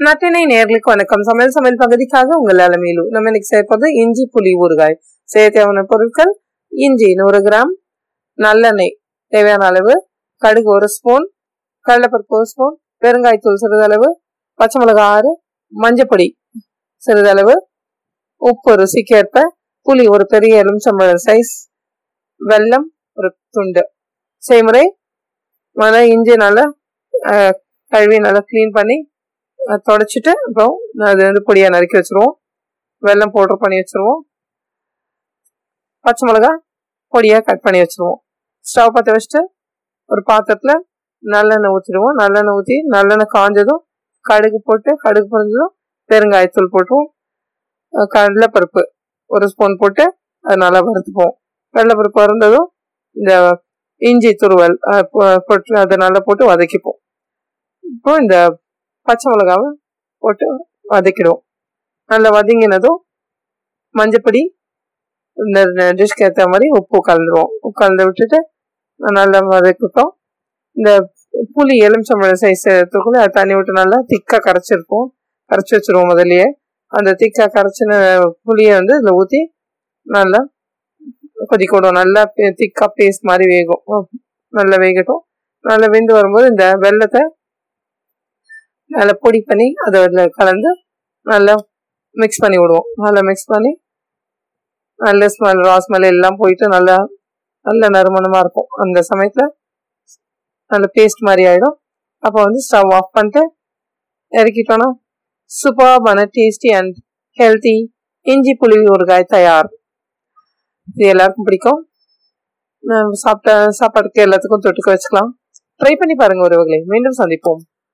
நட்டினை நேர்களுக்கு வணக்கம். சமையல் சமையல் பகுதிக்காக உங்கள் அலமையிலு நம்ம இன்னைக்கு சேர்ப்பது இஞ்சி புளி ஊறுகாய். செய்ய தேவையான பொருட்கள் இஞ்சி நூறு கிராம் நல்லெண்ணெய் தேவையான அளவு கடுகு ஒரு ஸ்பூன் கடலைப்பருப்பு ஒரு ஸ்பூன் பெருங்காய்த்தூள் சிறிதளவு பச்சை மிளகாய் ஆறு மஞ்சப்பொடி சிறிதளவு உப்பு ருசிக்கேற்ப புளி ஒரு பெரிய எலுமிச்சம்பழம் சைஸ் வெல்லம் ஒரு துண்டு. செய்முறை முதல்ல இஞ்சி நல்லா கழுவி நல்லா க்ளீன் பண்ணி தொடச்சிட்டு அப்புறம் அது வந்து பொடியாக நறுக்கி வச்சிருவோம். வெல்லம் பவுட்ரு பண்ணி வச்சுருவோம். பச்சை மிளகா பொடியாக கட் பண்ணி வச்சுருவோம். ஸ்டவ் பற்ற வச்சுட்டு ஒரு பாத்திரத்தில் நல்லெண்ணெய் ஊற்றிடுவோம் நல்லெண்ணெய் ஊற்றி நல்லெண்ணெய் காஞ்சதும் கடுகு போட்டு கடுகு பொறிஞ்சதும் பெருங்காயத்தூள் போட்டுவோம் கடலைப்பருப்பு ஒரு ஸ்பூன் போட்டு அது நல்லா வறுத்துப்போம். கடலைப்பருப்பு வறுந்ததும் இந்த இஞ்சி துருவல் போட்டு அதை நல்லா போட்டு வதக்கிப்போம். இப்போ இந்த பச்சை மிளகாவை போட்டு வதக்கிடுவோம். நல்லா வதங்கினதும் மஞ்சப்பொடி இந்த டிஷ்க்கு ஏற்ற மாதிரி உப்பு கலந்துருவோம். உப்பு கலந்து விட்டுட்டு நல்லா வதக்கிட்டோம். இந்த புளி எலுமிச்சம்பழம் சைஸ் எடுத்துக்குள்ள அதை தண்ணி விட்டு நல்லா திக்காக கரைச்சிருப்போம். கரைச்சி வச்சிருவோம் முதல்லையே. அந்த திக்காக கரைச்சின புளியை வந்து இதில் ஊற்றி நல்லா கொதிக்க நல்லா திக்காக பேஸ்ட் மாதிரி வேகும். நல்லா வேகட்டும். நல்லா வெந்து வரும்போது இந்த வெள்ளத்தை நல்லா பொடி பண்ணி அதை அதில் கலந்து நல்லா மிக்ஸ் பண்ணி விடுவோம். நல்லா மிக்ஸ் பண்ணி நல்ல ஸ்மெல் ரா ஸ்மெல் எல்லாம் போயிட்டு நல்லா நல்ல நறுமணமாக இருக்கும். அந்த சமயத்தில் நல்ல பேஸ்ட் மாதிரி ஆகிடும் அப்போ வந்து ஸ்டவ் ஆஃப் பண்ணிட்டு இறக்கிட்டோன்னா சூப்பர்பான டேஸ்டி அண்ட் ஹெல்த்தி இஞ்சி புளி ஊறுகாய் தயார். இது எல்லாருக்கும் பிடிக்கும். சாப்பிட்ட சாப்பாட்டுக்கு எல்லாத்துக்கும் தொட்டுக்க வச்சுக்கலாம். ட்ரை பண்ணி பாருங்கள் உறவுகளை. மீண்டும் சந்திப்போம்.